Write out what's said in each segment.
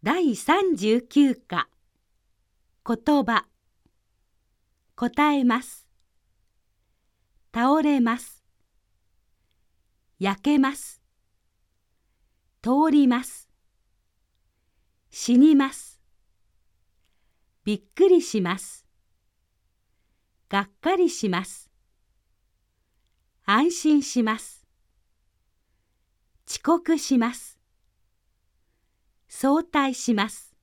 第39課。言葉。答えます。倒れます。焼けます。通ります。死にます。びっくりします。がっかりします。安心します。遅刻します。相対します。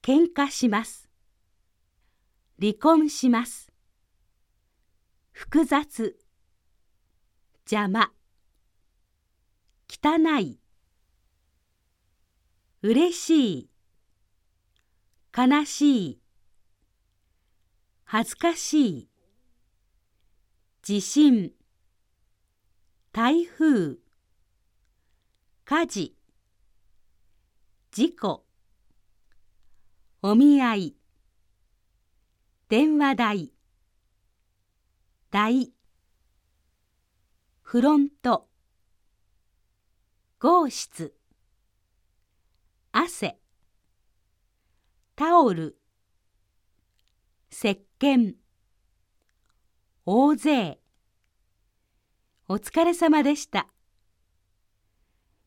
喧嘩します。離婚します。複雑。邪魔。汚い。嬉しい。悲しい。恥ずかしい。地震。台風。火事。事故。お見合い。電話代。代フロント。号室。汗。タオル。石鹸。大勢。お疲れ様でした。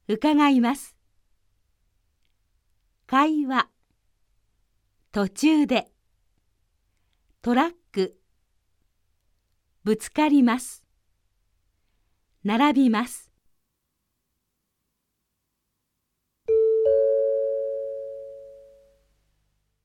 伺います。会話。途中で。トラック。ぶつかります。並びます。